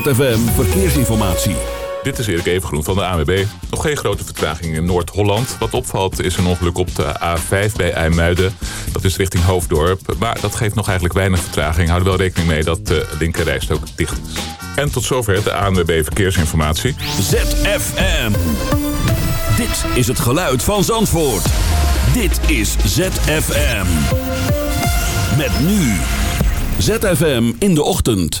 ZFM Verkeersinformatie. Dit is Erik Evengroen van de AWB. Nog geen grote vertraging in Noord-Holland. Wat opvalt is een ongeluk op de A5 bij IJmuiden. Dat is richting Hoofddorp. Maar dat geeft nog eigenlijk weinig vertraging. Houd er wel rekening mee dat de linkerrijstok dicht is. En tot zover de ANWB Verkeersinformatie. ZFM. Dit is het geluid van Zandvoort. Dit is ZFM. Met nu. ZFM in de ochtend.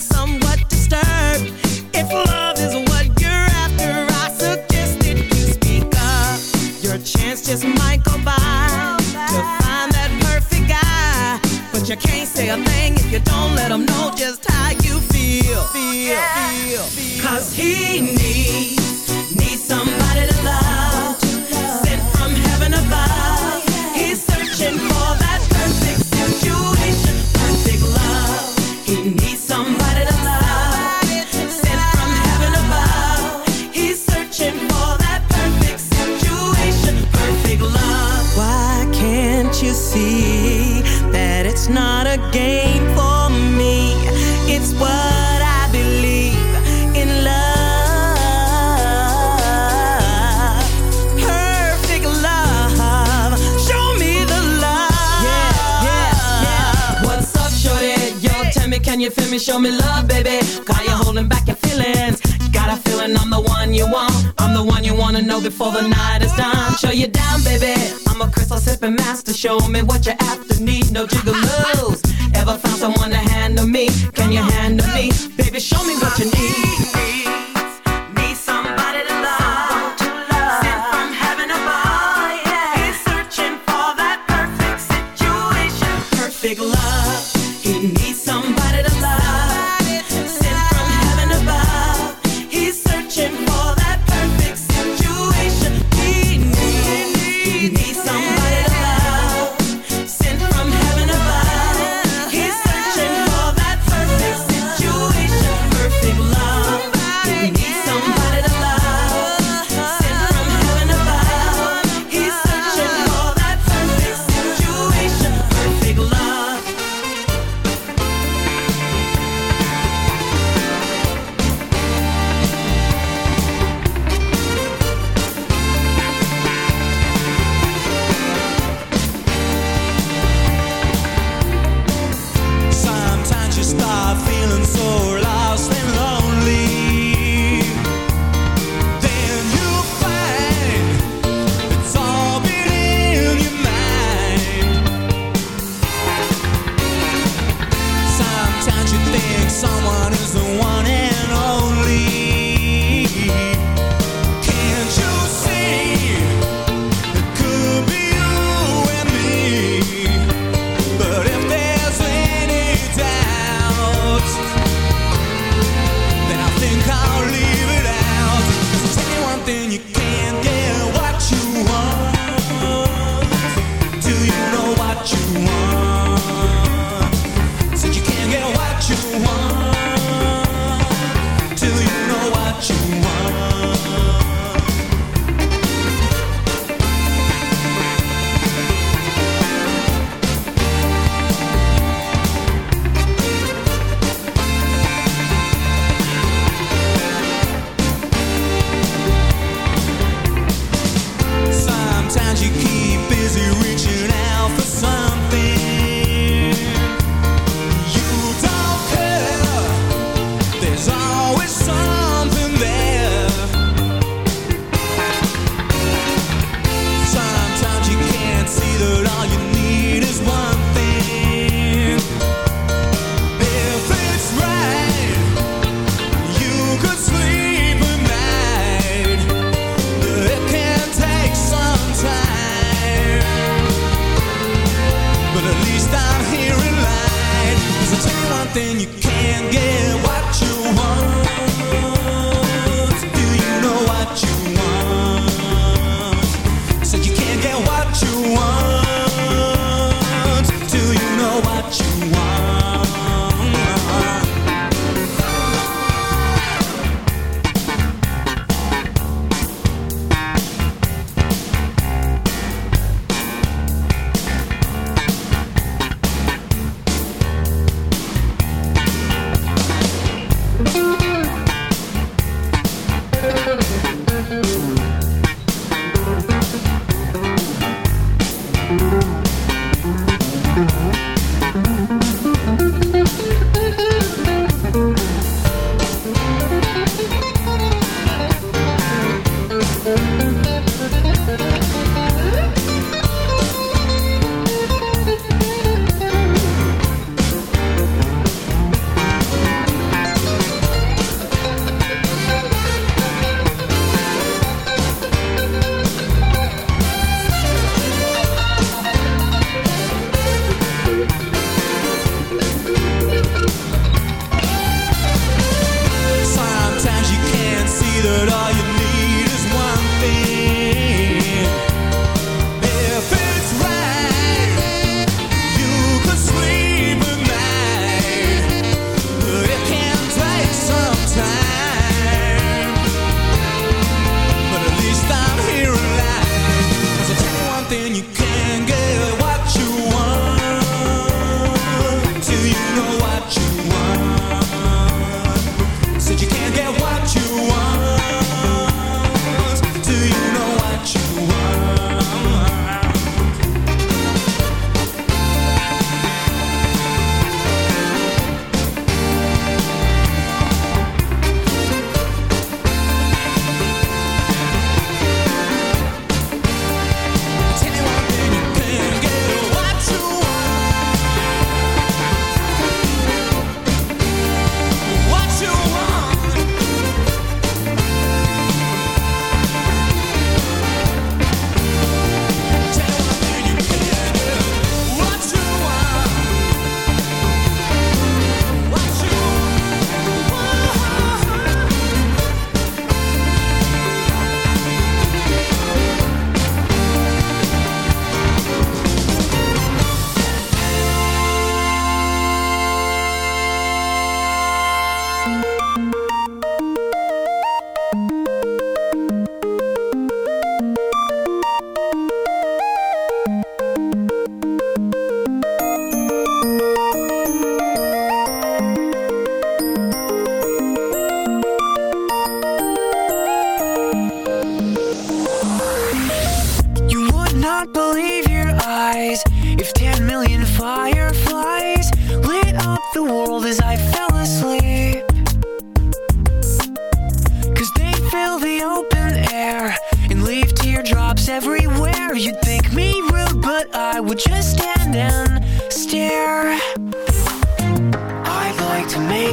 me? Show me love, baby. Got you holding back your feelings. Got a feeling I'm the one you want. I'm the one you wanna know before the night is done. Show you down, baby. I'm a crystal sipping master. Show me what you after. Need no jiggaloos. Ever found someone to handle me?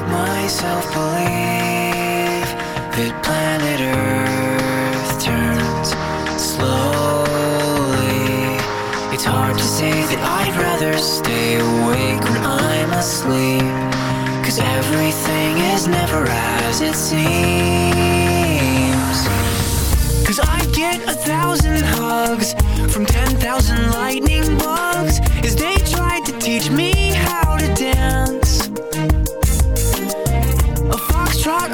make myself believe that planet Earth turns slowly. It's hard to say that I'd rather stay awake when I'm asleep. Cause everything is never as it seems. Cause I get a thousand hugs from 10,000 lightning bugs as they try to teach me how to dance.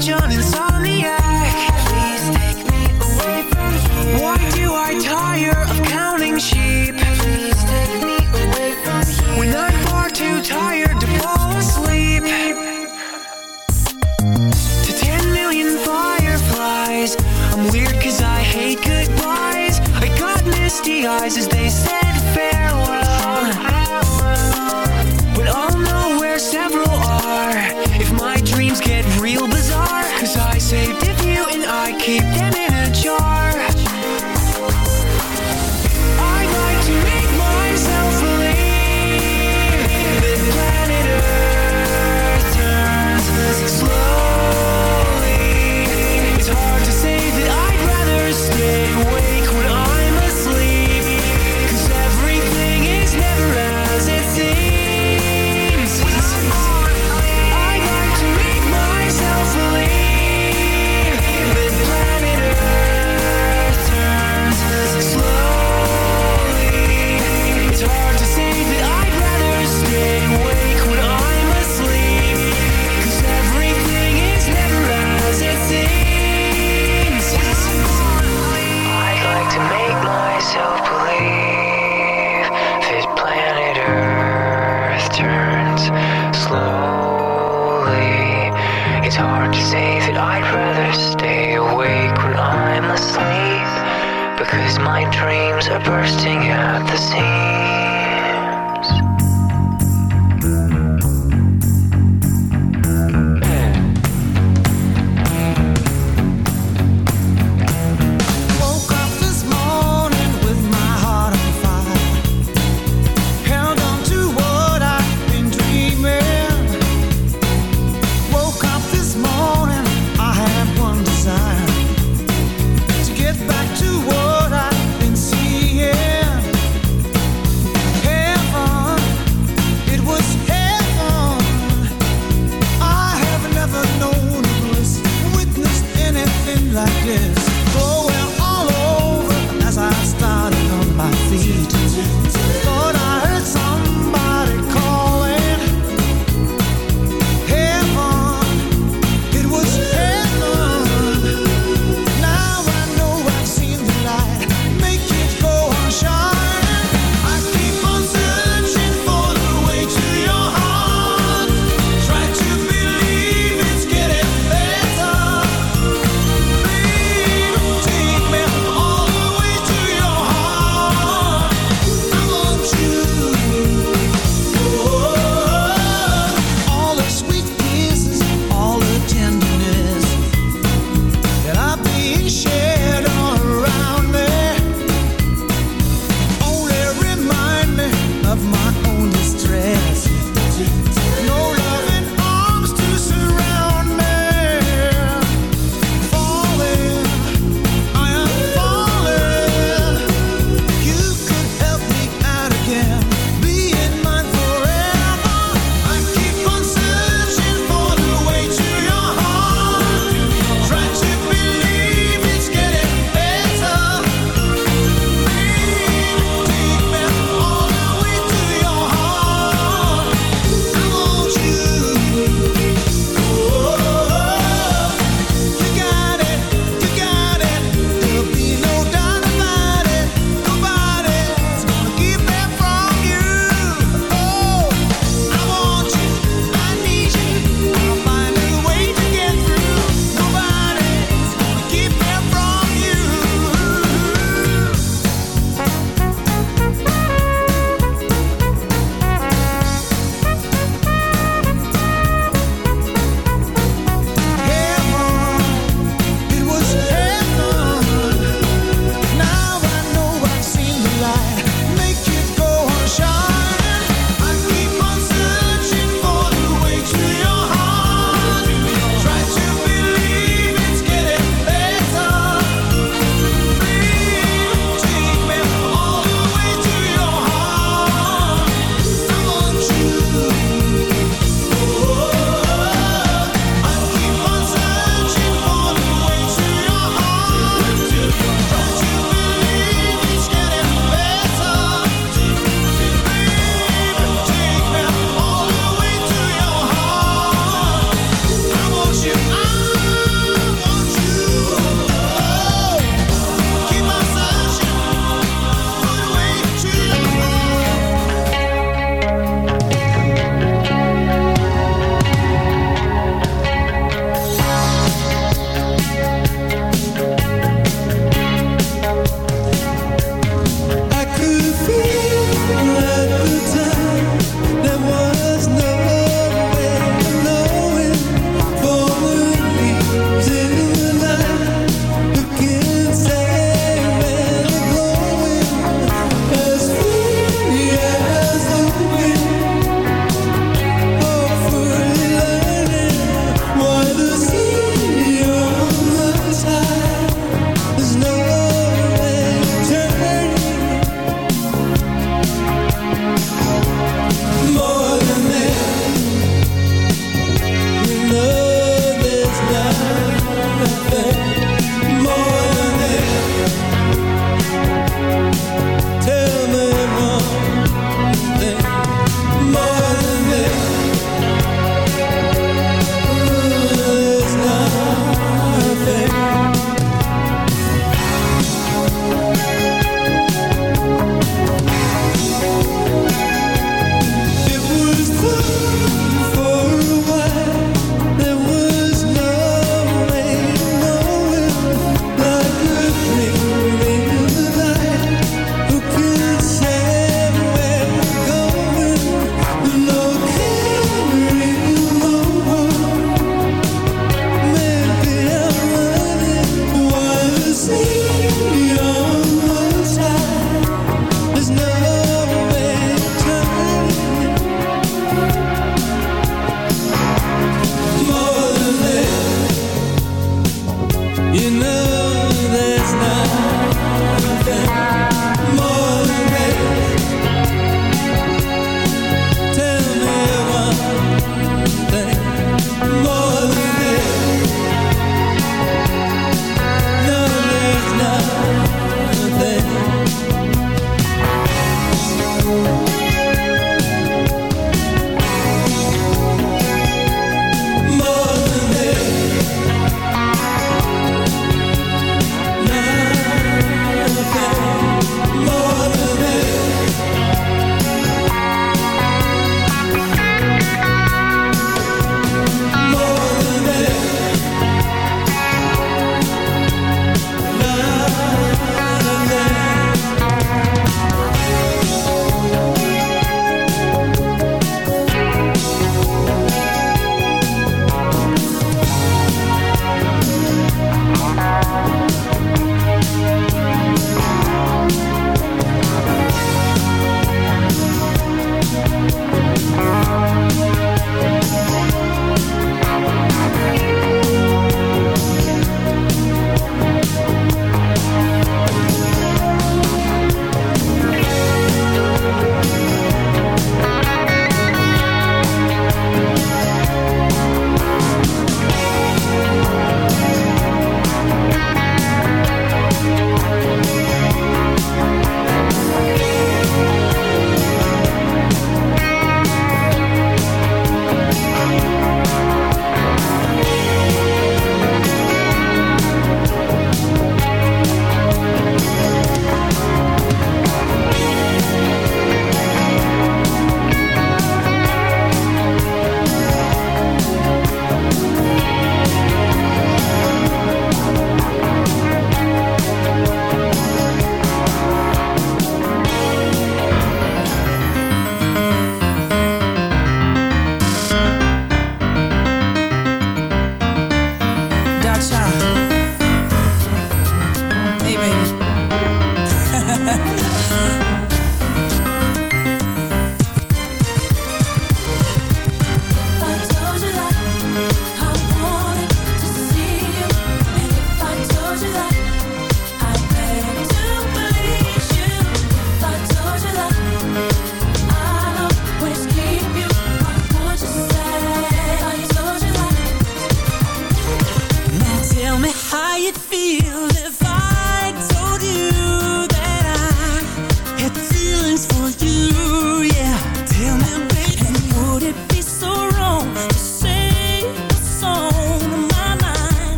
Such an insomniac.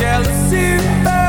Jealousy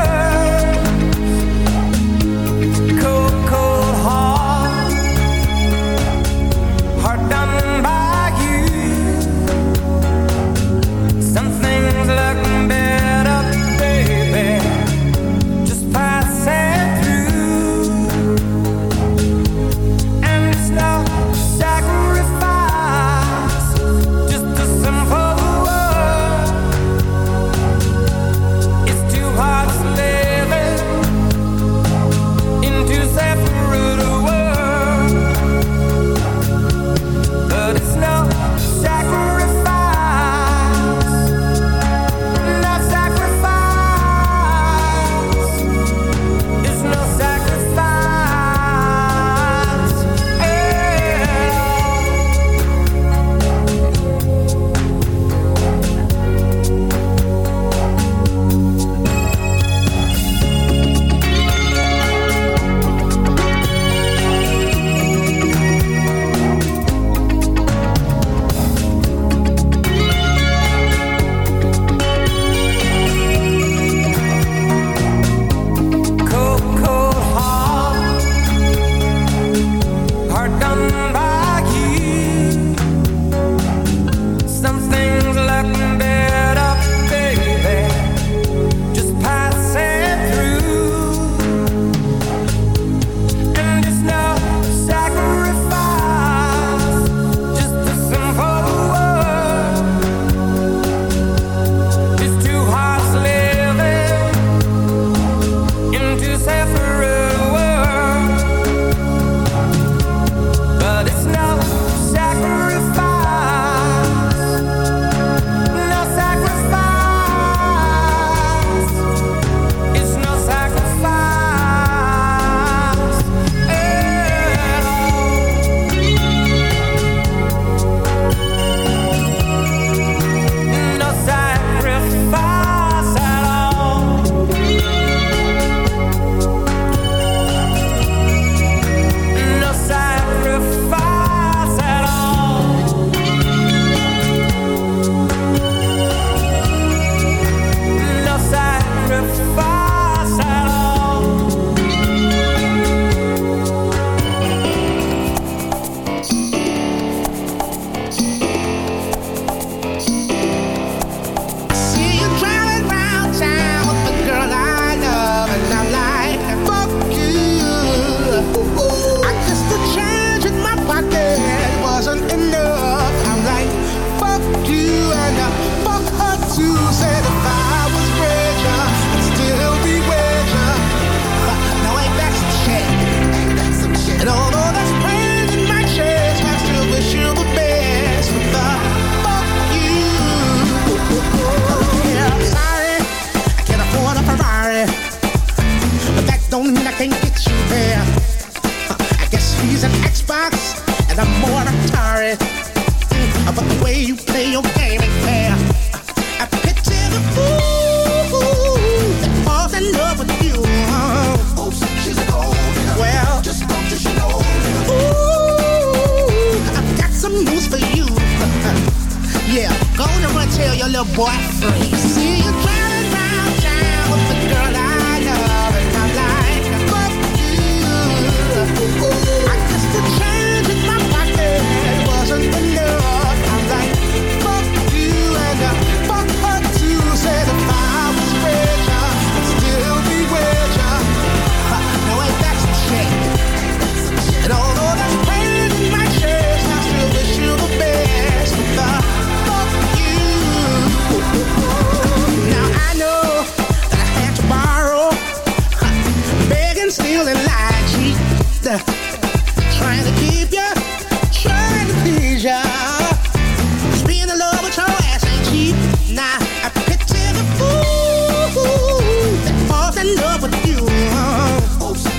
Yeah, go to run tell your little boy free. See you, Jerry. telling lies, trying to keep trying to please love with your ass cheap. Nah, I the fool that falls in love with you.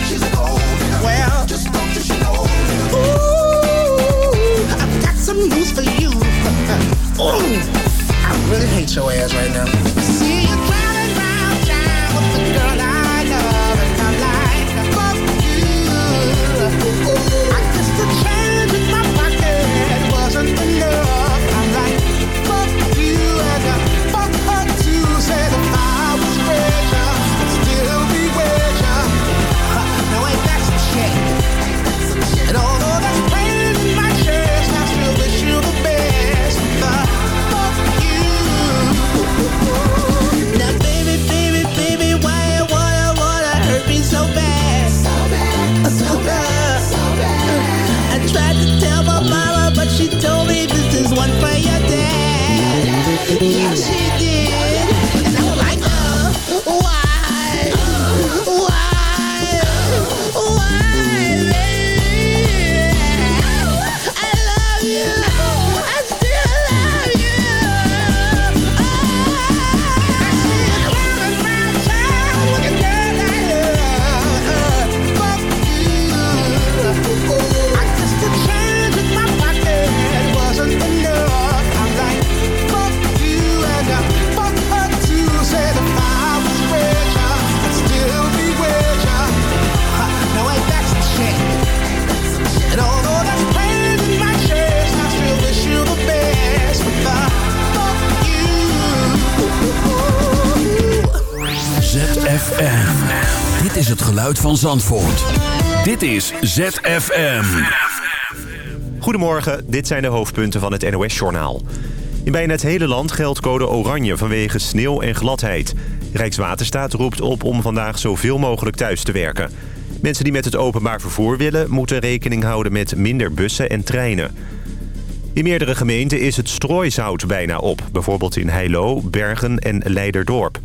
She's. Well. Ooh, I've got some news for you. Ooh, I really hate your ass right now. Yeah. Zandvoort. Dit is ZFM. Goedemorgen, dit zijn de hoofdpunten van het NOS-journaal. In bijna het hele land geldt code oranje vanwege sneeuw en gladheid. Rijkswaterstaat roept op om vandaag zoveel mogelijk thuis te werken. Mensen die met het openbaar vervoer willen... moeten rekening houden met minder bussen en treinen. In meerdere gemeenten is het strooizout bijna op. Bijvoorbeeld in Heilo, Bergen en Leiderdorp.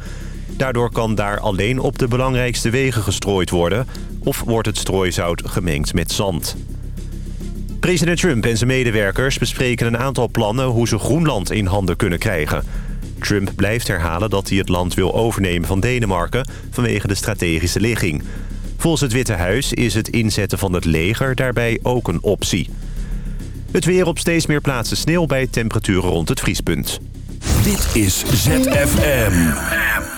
Daardoor kan daar alleen op de belangrijkste wegen gestrooid worden... of wordt het strooizout gemengd met zand. President Trump en zijn medewerkers bespreken een aantal plannen... hoe ze Groenland in handen kunnen krijgen. Trump blijft herhalen dat hij het land wil overnemen van Denemarken... vanwege de strategische ligging. Volgens het Witte Huis is het inzetten van het leger daarbij ook een optie. Het weer op steeds meer plaatsen sneeuw bij temperaturen rond het vriespunt. Dit is ZFM.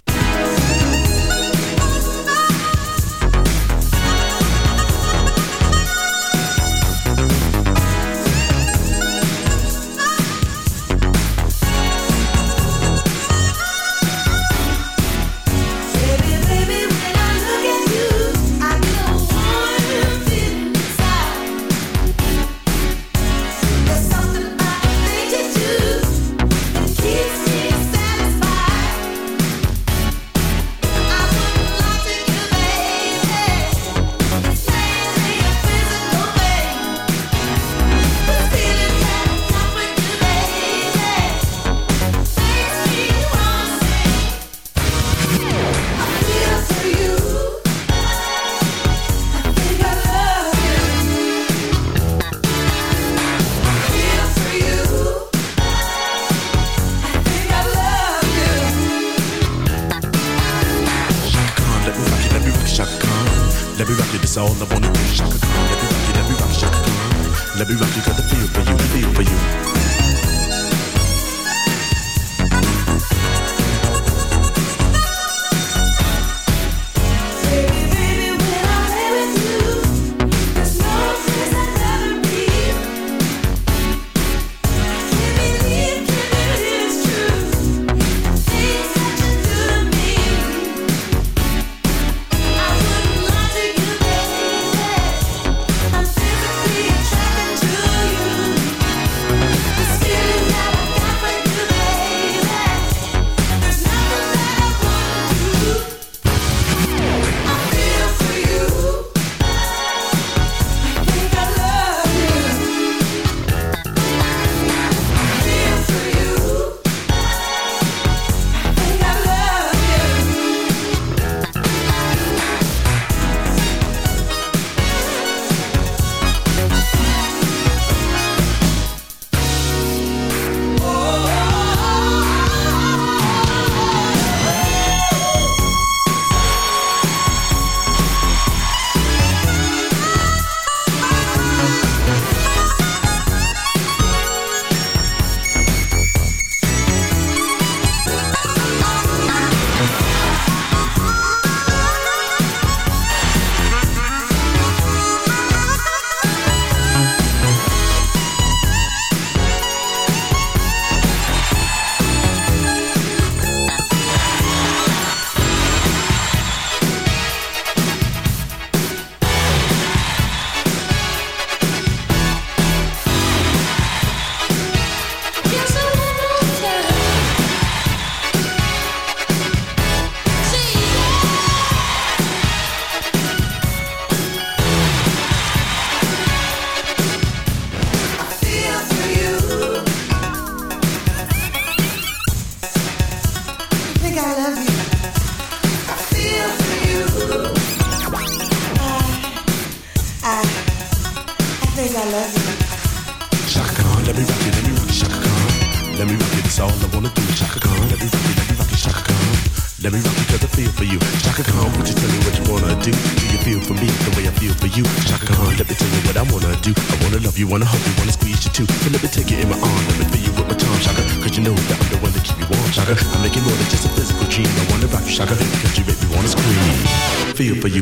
Wanna do. it, Chaka Khan, let me rock it, let me rock it, Chaka Khan. Let me rock it, cause I feel for you. Chaka Khan, would you tell me what you wanna do? Do you feel for me the way I feel for you? Chaka Khan, let me tell you what I wanna do. I wanna love you, wanna hug you, wanna squeeze you too. So let me take it in my arm, let me feel you with my charm, Chaka. Cause you know that I'm the one to keep you warm, Chaka. I'm making more than just a physical dream. I wanna rock you, Chaka, cause you make me wanna scream. Feel for you.